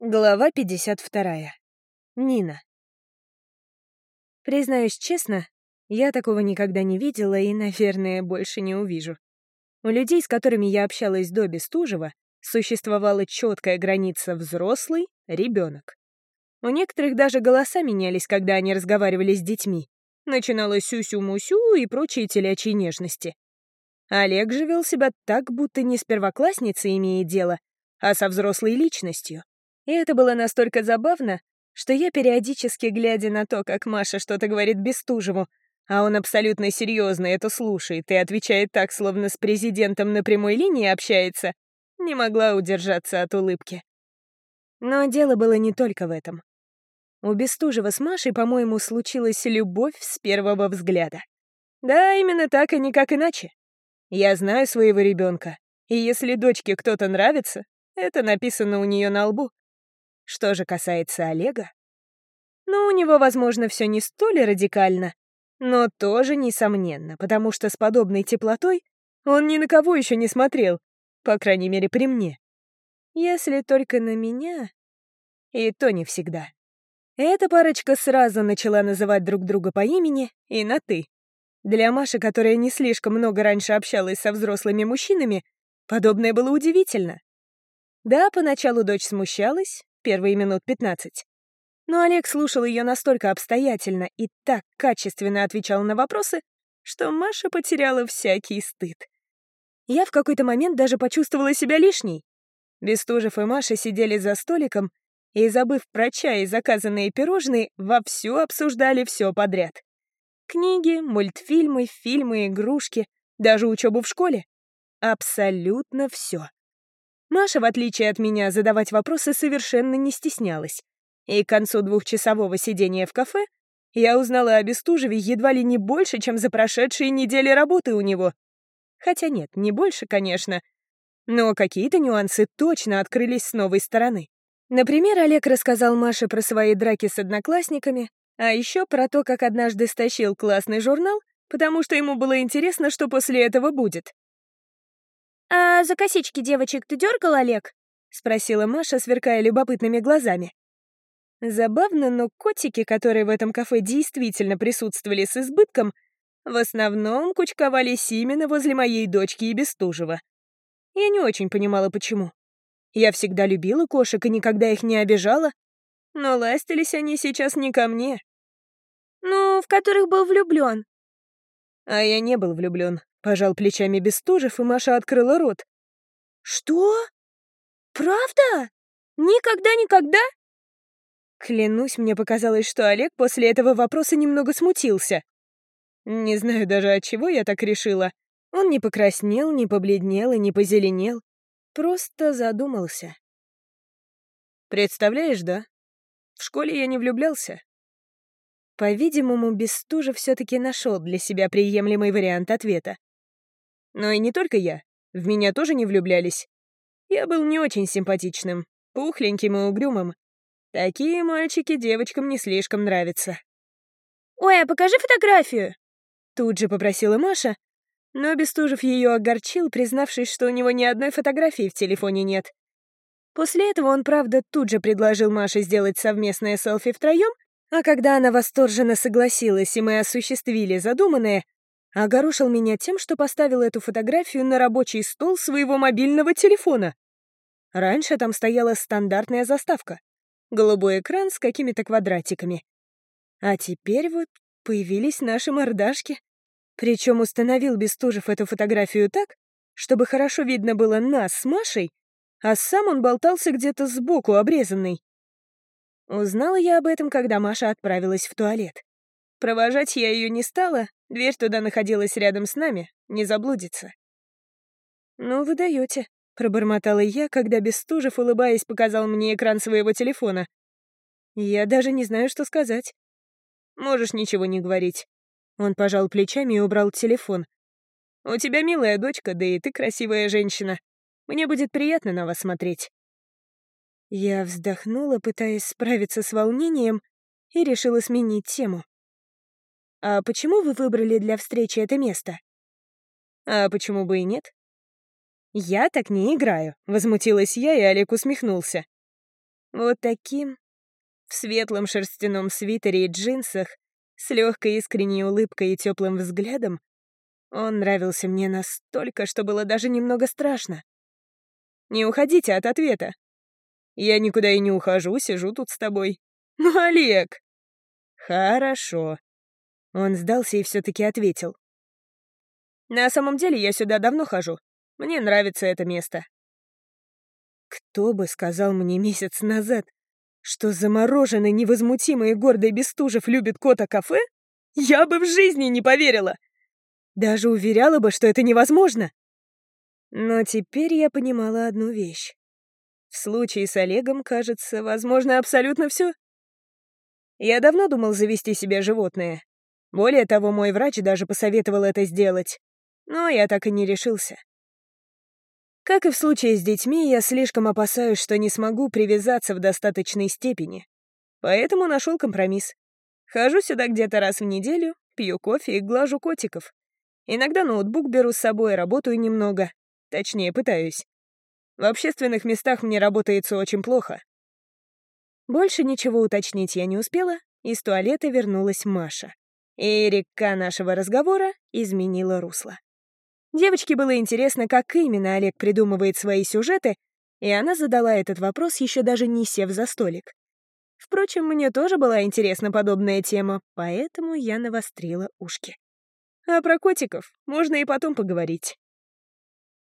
Глава 52. Нина. Признаюсь честно, я такого никогда не видела и, наверное, больше не увижу. У людей, с которыми я общалась до Бестужева, существовала четкая граница взрослый, ребенок. У некоторых даже голоса менялись, когда они разговаривали с детьми. Начиналось сюсю-мусю и прочие телячьи нежности. Олег же вел себя так, будто не с первоклассницей имеет дело, а со взрослой личностью. И это было настолько забавно, что я периодически, глядя на то, как Маша что-то говорит Бестужеву, а он абсолютно серьезно это слушает и отвечает так, словно с президентом на прямой линии общается, не могла удержаться от улыбки. Но дело было не только в этом. У Бестужева с Машей, по-моему, случилась любовь с первого взгляда. Да, именно так, и никак иначе. Я знаю своего ребенка, и если дочке кто-то нравится, это написано у нее на лбу. Что же касается Олега, ну, у него, возможно, все не столь радикально, но тоже несомненно, потому что с подобной теплотой он ни на кого еще не смотрел, по крайней мере, при мне. Если только на меня, и то не всегда. Эта парочка сразу начала называть друг друга по имени и на «ты». Для Маши, которая не слишком много раньше общалась со взрослыми мужчинами, подобное было удивительно. Да, поначалу дочь смущалась, первые минут пятнадцать. Но Олег слушал ее настолько обстоятельно и так качественно отвечал на вопросы, что Маша потеряла всякий стыд. Я в какой-то момент даже почувствовала себя лишней. Бестужев и Маша сидели за столиком и, забыв про чай и заказанные пирожные, вовсю обсуждали все подряд. Книги, мультфильмы, фильмы, игрушки, даже учебу в школе. Абсолютно все. Маша, в отличие от меня, задавать вопросы совершенно не стеснялась. И к концу двухчасового сидения в кафе я узнала о Бестужеве едва ли не больше, чем за прошедшие недели работы у него. Хотя нет, не больше, конечно. Но какие-то нюансы точно открылись с новой стороны. Например, Олег рассказал Маше про свои драки с одноклассниками, а еще про то, как однажды стащил классный журнал, потому что ему было интересно, что после этого будет. «А за косички девочек ты дергал, Олег?» — спросила Маша, сверкая любопытными глазами. Забавно, но котики, которые в этом кафе действительно присутствовали с избытком, в основном кучковались именно возле моей дочки и Бестужева. Я не очень понимала, почему. Я всегда любила кошек и никогда их не обижала, но ластились они сейчас не ко мне. «Ну, в которых был влюблен. А я не был влюблен. Пожал плечами Бестужев, и Маша открыла рот. «Что? Правда? Никогда-никогда?» Клянусь, мне показалось, что Олег после этого вопроса немного смутился. Не знаю даже, от чего я так решила. Он не покраснел, не побледнел и не позеленел. Просто задумался. Представляешь, да? В школе я не влюблялся. По-видимому, Бестужев все-таки нашел для себя приемлемый вариант ответа. Но и не только я. В меня тоже не влюблялись. Я был не очень симпатичным, пухленьким и угрюмым. Такие мальчики девочкам не слишком нравятся. «Ой, а покажи фотографию!» Тут же попросила Маша, но Бестужев ее огорчил, признавшись, что у него ни одной фотографии в телефоне нет. После этого он, правда, тут же предложил Маше сделать совместное селфи втроем, а когда она восторженно согласилась, и мы осуществили задуманное, огорошил меня тем, что поставил эту фотографию на рабочий стол своего мобильного телефона. Раньше там стояла стандартная заставка. Голубой экран с какими-то квадратиками. А теперь вот появились наши мордашки. Причем установил Бестужев эту фотографию так, чтобы хорошо видно было нас с Машей, а сам он болтался где-то сбоку обрезанный. Узнала я об этом, когда Маша отправилась в туалет. Провожать я ее не стала, дверь туда находилась рядом с нами, не заблудится. «Ну, вы даете», — пробормотала я, когда Бестужев, улыбаясь, показал мне экран своего телефона. «Я даже не знаю, что сказать». «Можешь ничего не говорить». Он пожал плечами и убрал телефон. «У тебя милая дочка, да и ты красивая женщина. Мне будет приятно на вас смотреть». Я вздохнула, пытаясь справиться с волнением, и решила сменить тему. «А почему вы выбрали для встречи это место?» «А почему бы и нет?» «Я так не играю», — возмутилась я, и Олег усмехнулся. Вот таким, в светлом шерстяном свитере и джинсах, с легкой искренней улыбкой и теплым взглядом, он нравился мне настолько, что было даже немного страшно. «Не уходите от ответа». «Я никуда и не ухожу, сижу тут с тобой». «Ну, Олег!» «Хорошо». Он сдался и все-таки ответил. «На самом деле я сюда давно хожу. Мне нравится это место». Кто бы сказал мне месяц назад, что замороженный, невозмутимый и гордый Бестужев любит кота-кафе? Я бы в жизни не поверила. Даже уверяла бы, что это невозможно. Но теперь я понимала одну вещь. В случае с Олегом, кажется, возможно абсолютно все. Я давно думал завести себе животное. Более того, мой врач даже посоветовал это сделать. Но я так и не решился. Как и в случае с детьми, я слишком опасаюсь, что не смогу привязаться в достаточной степени. Поэтому нашел компромисс. Хожу сюда где-то раз в неделю, пью кофе и глажу котиков. Иногда ноутбук беру с собой, работаю немного. Точнее, пытаюсь. В общественных местах мне работается очень плохо. Больше ничего уточнить я не успела, из туалета вернулась Маша. И река нашего разговора изменила русло. Девочке было интересно, как именно Олег придумывает свои сюжеты, и она задала этот вопрос, еще даже не сев за столик. Впрочем, мне тоже была интересна подобная тема, поэтому я навострила ушки. А про котиков можно и потом поговорить.